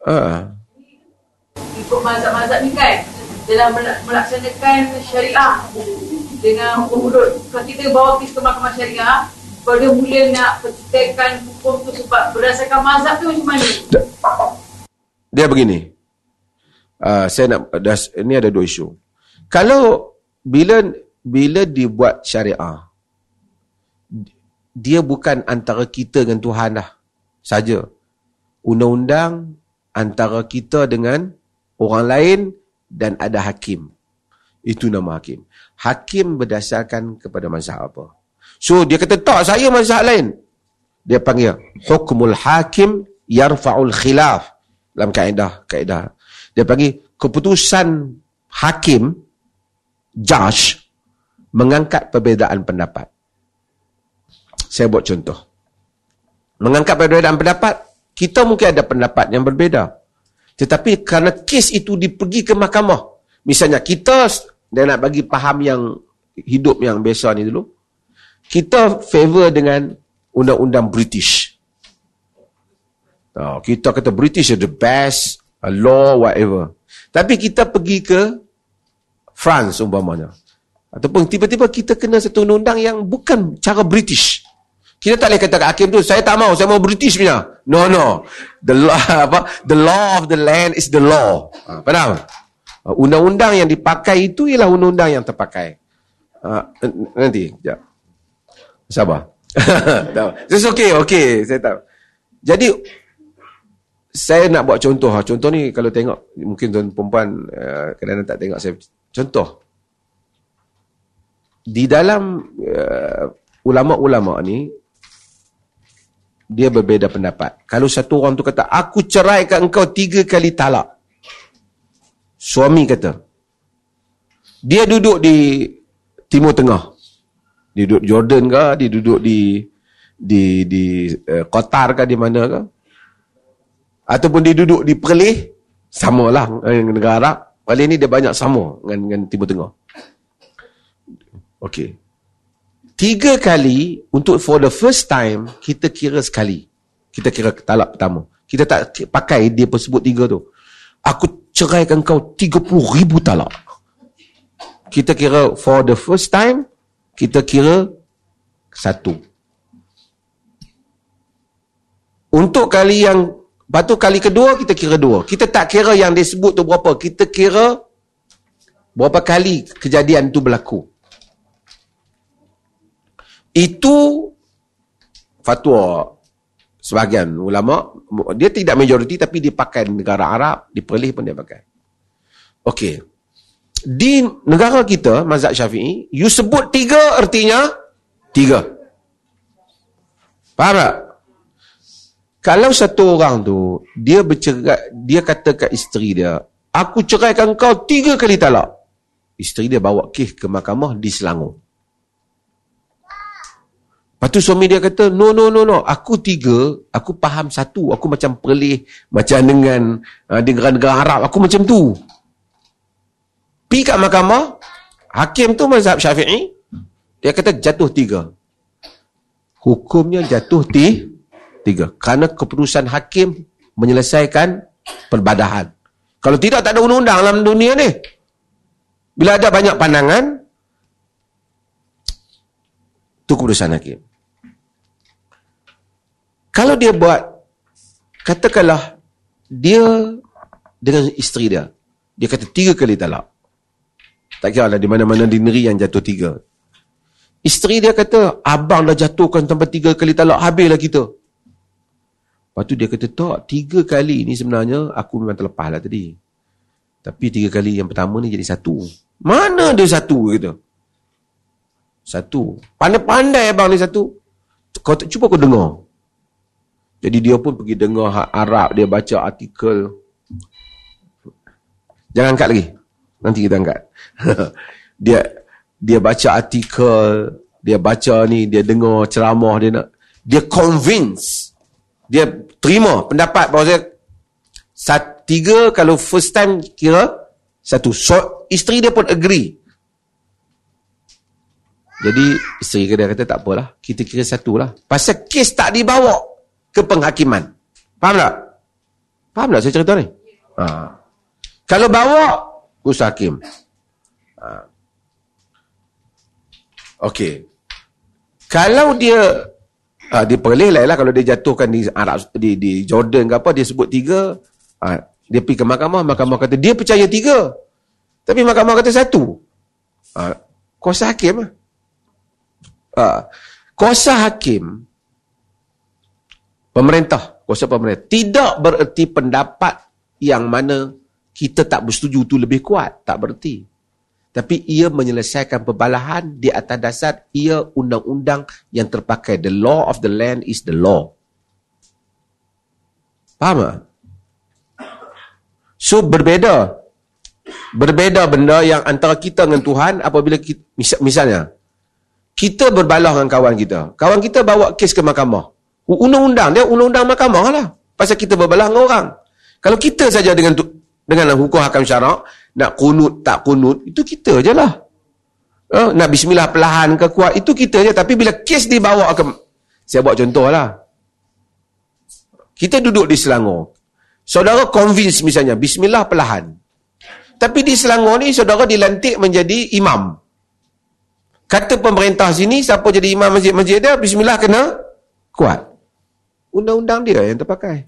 Uh. Ikut mazhab-mazhab ni kan dalam melaksanakan syariah dengan urut kalau kita bawa kes ke mahkamah syariah dia mula nak petikkan hukum tu sebab berdasarkan mazhab tu macam mana? Dia begini. Uh, saya nak das, ini ada dua isu. Kalau bila bila dibuat syariah dia bukan antara kita dengan Tuhan dah saja. Undang-undang antara kita dengan orang lain dan ada hakim. Itu nama hakim. Hakim berdasarkan kepada mazhab apa. So dia kata tak saya mazhab lain. Dia panggil hukmul hakim yarfa'ul khilaf dalam kaedah kaedah. Dia panggil keputusan hakim judge mengangkat perbezaan pendapat. Saya buat contoh. Mengangkat perbezaan pendapat, kita mungkin ada pendapat yang berbeza. Tetapi kerana kes itu dipergi ke mahkamah. Misalnya kita dia nak bagi faham yang hidup yang biasa ni dulu. Kita favor dengan undang-undang British. Oh, kita kata British is the best law whatever. Tapi kita pergi ke France umpamanya. Ataupun tiba-tiba kita kena satu undang-undang yang bukan cara British. Kita tak boleh kata kat hakim tu, saya tak mau, saya mau British punya. No, no. The law, apa? The law of the land is the law. Ha, faham? Ha, undang-undang yang dipakai itu ialah undang-undang yang terpakai. Ha, nanti, sekejap. Sabar. Just okay, okay. Saya tahu. Jadi, saya nak buat contoh. Ha. Contoh ni kalau tengok, mungkin tuan perempuan uh, kadang-kadang tak tengok saya. Contoh. Di dalam uh, ulama-ulama ni, dia berbeza pendapat. Kalau satu orang tu kata, aku ceraikan engkau tiga kali talak. Suami kata. Dia duduk di Timur Tengah. Dia duduk Jordan ke, dia duduk di di di uh, Qatar ke, di mana ke. Ataupun dia duduk di Perlis, samalah dengan negara Arab. Perlis ni dia banyak sama dengan, dengan Timur Tengah. Okey. Tiga kali untuk for the first time kita kira sekali. Kita kira talak pertama. Kita tak pakai dia pun sebut tiga tu. Aku ceraikan kau tiga puluh ribu talak. Kita kira for the first time kita kira satu. Untuk kali yang batu kali kedua kita kira dua. Kita tak kira yang disebut tu berapa. Kita kira berapa kali kejadian tu berlaku. Itu fatwa sebahagian ulama dia tidak majoriti tapi dia pakai negara Arab di Perlis pun dia pakai. Okey. Di negara kita mazhab Syafi'i, you sebut tiga artinya tiga. Faham tak? Kalau satu orang tu dia bercerai dia kata kat isteri dia, aku ceraikan kau tiga kali talak. Isteri dia bawa kes ke mahkamah di Selangor. Lepas tu suami dia kata, no, no, no, no. Aku tiga, aku faham satu. Aku macam perlih, macam dengan uh, negara-negara Arab. Aku macam tu. Pergi kat mahkamah, hakim tu mazhab syafi'i, dia kata jatuh tiga. Hukumnya jatuh ti, tiga. Kerana keputusan hakim menyelesaikan perbadahan. Kalau tidak, tak ada undang-undang dalam dunia ni. Bila ada banyak pandangan, itu keputusan hakim. Kalau dia buat, katakanlah dia dengan isteri dia, dia kata tiga kali talak. Tak kira lah di mana-mana di negeri yang jatuh tiga. Isteri dia kata, abang dah jatuhkan sampai tiga kali talak, habislah kita. Lepas tu dia kata, tak, tiga kali ni sebenarnya aku memang terlepas lah tadi. Tapi tiga kali yang pertama ni jadi satu. Mana dia satu gitu? Satu. Pandai-pandai abang ni satu. Kau cuba kau dengar. Jadi dia pun pergi dengar hak Arab, dia baca artikel. Jangan angkat lagi. Nanti kita angkat. dia dia baca artikel, dia baca ni, dia dengar ceramah dia nak dia convince. Dia terima pendapat bahawa saya sat, tiga kalau first time kira satu. So, isteri dia pun agree. Jadi isteri dia kata tak apalah, kita kira satu lah. Pasal kes tak dibawa ke penghakiman. Faham tak? Faham tak saya cerita ni? Ha. Kalau bawa, usaha hakim. Ha. Okey. Kalau dia ha, lah, lah kalau dia jatuhkan di Arab di, di Jordan ke apa dia sebut tiga ha, dia pergi ke mahkamah mahkamah kata dia percaya tiga tapi mahkamah kata satu ha, kuasa hakim ha, kuasa hakim pemerintah kuasa pemerintah tidak bererti pendapat yang mana kita tak bersetuju tu lebih kuat tak bererti tapi ia menyelesaikan perbalahan di atas dasar ia undang-undang yang terpakai. The law of the land is the law. Faham tak? So berbeza. Berbeza benda yang antara kita dengan Tuhan apabila kita, misalnya kita berbalah dengan kawan kita. Kawan kita bawa kes ke mahkamah. Undang-undang dia undang-undang mahkamah lah. Pasal kita berbalah dengan orang. Kalau kita saja dengan dengan hukum hakam syarak, nak kunut tak kunut, itu kita je lah. Uh, nak bismillah perlahan ke kuat, itu kita je. Tapi bila kes dibawa ke... Saya buat contoh lah. Kita duduk di Selangor. Saudara convince misalnya, bismillah perlahan. Tapi di Selangor ni, saudara dilantik menjadi imam. Kata pemerintah sini, siapa jadi imam masjid-masjid dia, bismillah kena kuat. Undang-undang dia yang terpakai.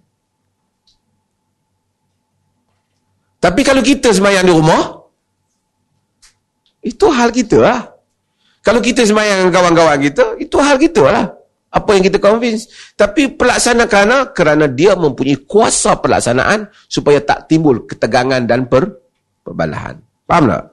Tapi kalau kita semayang di rumah, itu hal kita lah. Kalau kita semayang dengan kawan-kawan kita, itu hal kita lah. Apa yang kita convince. Tapi pelaksana kerana, kerana dia mempunyai kuasa pelaksanaan supaya tak timbul ketegangan dan per, perbalahan. Faham tak?